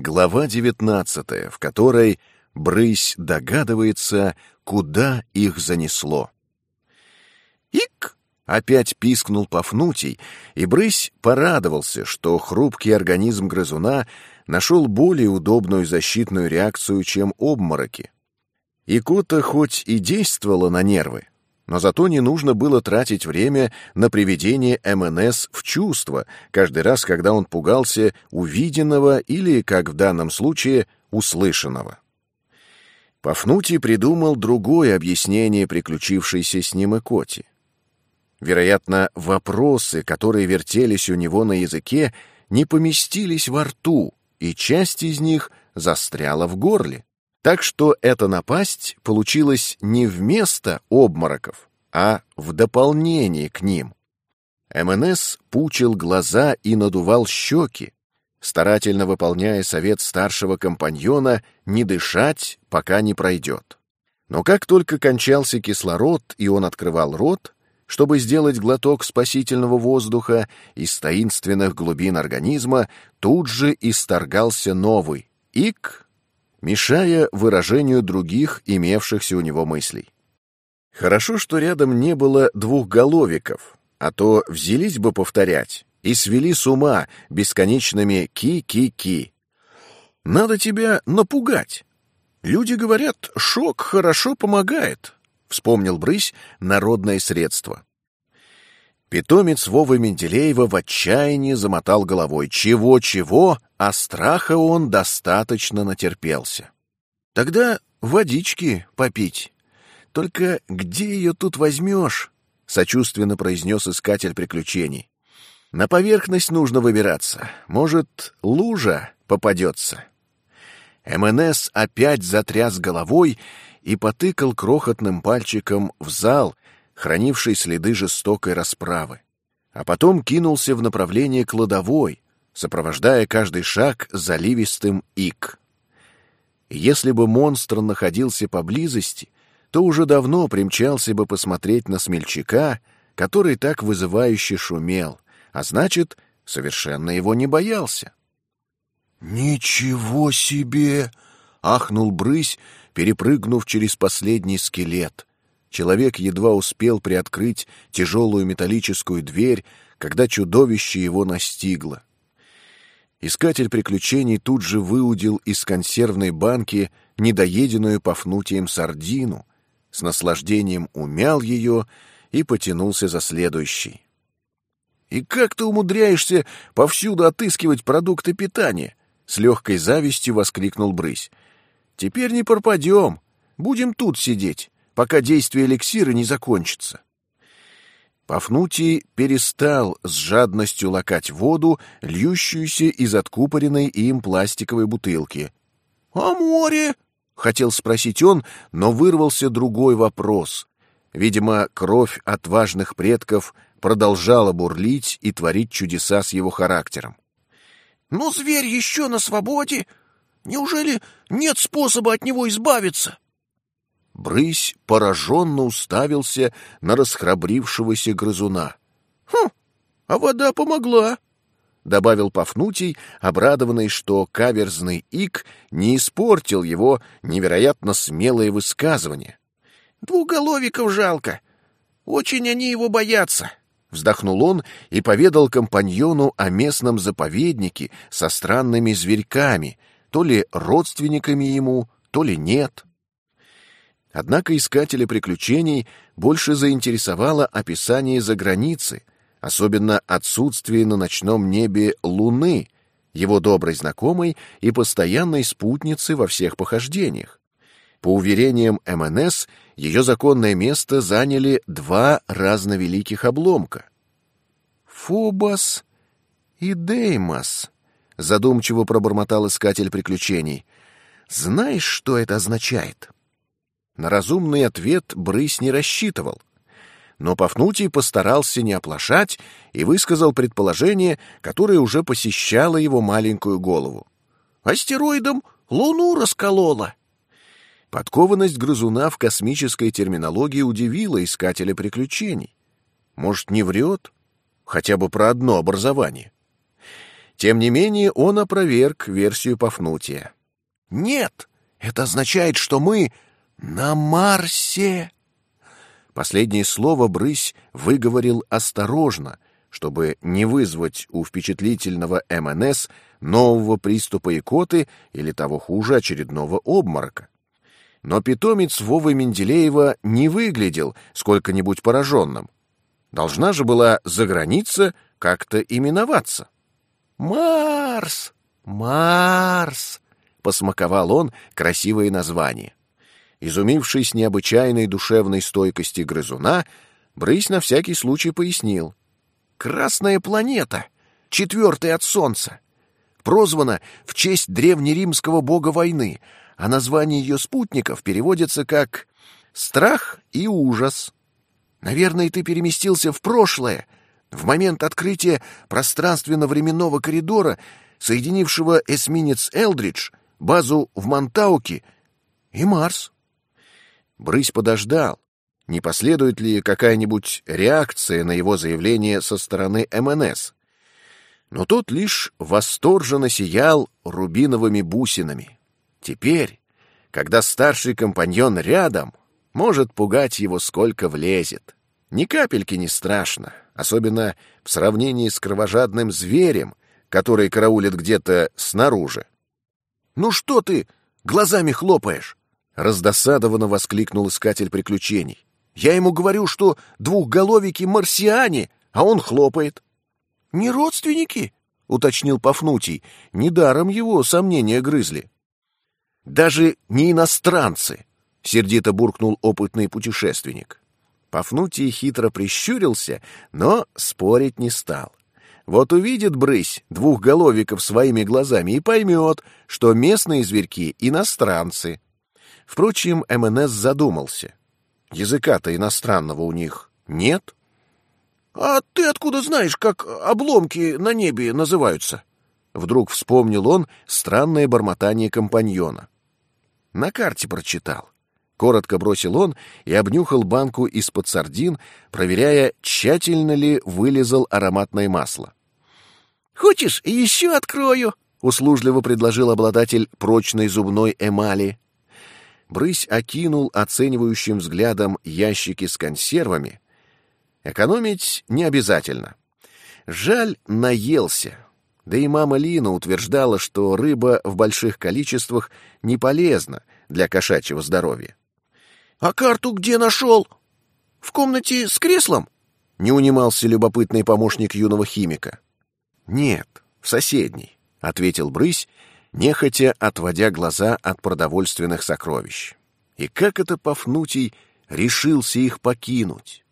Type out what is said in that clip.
Глава 19, в которой Брысь догадывается, куда их занесло. «Ик!» — опять пискнул Пафнутий, и Брысь порадовался, что хрупкий организм грызуна нашел более удобную защитную реакцию, чем обмороки. Икота хоть и действовала на нервы, но зато не нужно было тратить время на приведение МНС в чувство каждый раз, когда он пугался увиденного или, как в данном случае, услышанного. Пафнутий придумал другое объяснение приключившейся с ним Икоте. Вероятно, вопросы, которые вертелись у него на языке, не поместились во рту, и часть из них застряла в горле. Так что эта напасть получилась не вместо обмороков, а в дополнение к ним. МНС пучил глаза и надувал щеки, старательно выполняя совет старшего компаньона не дышать, пока не пройдет. Но как только кончался кислород, и он открывал рот, чтобы сделать глоток спасительного воздуха, из таинственных глубин организма тут же исторгался новый «ик», мешая выражению других имевшихся у него мыслей. Хорошо, что рядом не было двухголовиков, а то взялись бы повторять и свели с ума бесконечными «ки-ки-ки». Надо тебя напугать. Люди говорят, шок хорошо помогает, — вспомнил Брысь народное средство. Питомец Вовы Менделеева в отчаянии замотал головой. Чего-чего, а страха он достаточно натерпелся. Тогда водички попить. Только где ее тут возьмешь? — сочувственно произнес искатель приключений. На поверхность нужно выбираться. Может, лужа попадется. МНС опять затряс головой и потыкал крохотным пальчиком в зал, хранивший следы жестокой расправы. А потом кинулся в направлении кладовой, сопровождая каждый шаг заливистым ик. Если бы монстр находился поблизости, то уже давно примчался бы посмотреть на смельчака, который так вызывающе шумел — а значит, совершенно его не боялся. «Ничего себе!» — ахнул брысь, перепрыгнув через последний скелет. Человек едва успел приоткрыть тяжелую металлическую дверь, когда чудовище его настигло. Искатель приключений тут же выудил из консервной банки недоеденную Пафнутием сардину, с наслаждением умял ее и потянулся за следующей. И как ты умудряешься повсюду отыскивать продукты питания? С легкой завистью воскликнул Брысь. Теперь не пропадем. Будем тут сидеть, пока действие эликсира не закончится. Пафнутий перестал с жадностью лакать воду, льющуюся из откупоренной им пластиковой бутылки. — А море? — хотел спросить он, но вырвался другой вопрос. Видимо, кровь отважных предков продолжала бурлить и творить чудеса с его характером. «Ну, зверь еще на свободе! Неужели нет способа от него избавиться?» Брысь пораженно уставился на расхрабрившегося грызуна. «Хм, а вода помогла!» — добавил Пафнутий, обрадованный, что каверзный ик не испортил его невероятно смелое высказывание. «Двуголовиков жалко. Очень они его боятся. Вздохнул он и поведал компаньону о местном заповеднике со странными зверьками, то ли родственниками ему, то ли нет. Однако искателя приключений больше заинтересовало описание за границы, особенно отсутствие на ночном небе луны, его доброй знакомой и постоянной спутницы во всех похождениях. По уверениям МНС, ее законное место заняли два разновеликих обломка. «Фобос и Деймос», — задумчиво пробормотал искатель приключений. «Знаешь, что это означает?» На разумный ответ Брысь не рассчитывал. Но Пафнутий постарался не оплошать и высказал предположение, которое уже посещало его маленькую голову. «Астероидом Луну расколола!» Подкованность грызуна в космической терминологии удивила искателя приключений. Может, не врет? Хотя бы про одно образование. Тем не менее, он опроверг версию Пафнутия. «Нет, это означает, что мы на Марсе!» Последнее слово Брысь выговорил осторожно, чтобы не вызвать у впечатлительного МНС нового приступа икоты или, того хуже, очередного обморока. Но питомец Вовы Менделеева не выглядел сколько-нибудь пораженным. Должна же была за граница как-то именоваться. «Марс! Марс!» — посмаковал он красивое название. Изумившись необычайной душевной стойкости грызуна, Брысь на всякий случай пояснил. «Красная планета, четвертая от Солнца, прозвана в честь древнеримского бога войны, а название ее спутников переводится как «страх и ужас». Наверное, ты переместился в прошлое, в момент открытия пространственно-временного коридора, соединившего эсминец «Элдридж», базу в Монтауке и Марс. Брысь подождал, не последует ли какая-нибудь реакция на его заявление со стороны МНС. Но тот лишь восторженно сиял рубиновыми бусинами. Теперь, когда старший компаньон рядом, может пугать его сколько влезет. Ни капельки не страшно, особенно в сравнении с кровожадным зверем, который караулит где-то снаружи. «Ну что ты глазами хлопаешь?» — раздосадованно воскликнул искатель приключений. «Я ему говорю, что двухголовики марсиане, а он хлопает». «Не родственники?» — уточнил Пафнутий. Недаром его сомнения грызли. «Даже не иностранцы», — сердито буркнул опытный путешественник. Пафнутий хитро прищурился, но спорить не стал. Вот увидит брысь двухголовиков своими глазами и поймет, что местные зверьки — иностранцы. Впрочем, МНС задумался. Языка-то иностранного у них нет. «А ты откуда знаешь, как обломки на небе называются?» Вдруг вспомнил он странное бормотание компаньона. На карте прочитал. Коротко бросил он и обнюхал банку из-под сардин, проверяя, тщательно ли вылезал ароматное масло. «Хочешь, еще открою?» — услужливо предложил обладатель прочной зубной эмали. Брысь окинул оценивающим взглядом ящики с консервами, Экономить не обязательно. Жаль, наелся. Да и мама Лина утверждала, что рыба в больших количествах не полезна для кошачьего здоровья. «А карту где нашел? В комнате с креслом?» — не унимался любопытный помощник юного химика. «Нет, в соседней», — ответил Брысь, нехотя отводя глаза от продовольственных сокровищ. И как это Пафнутий решился их покинуть?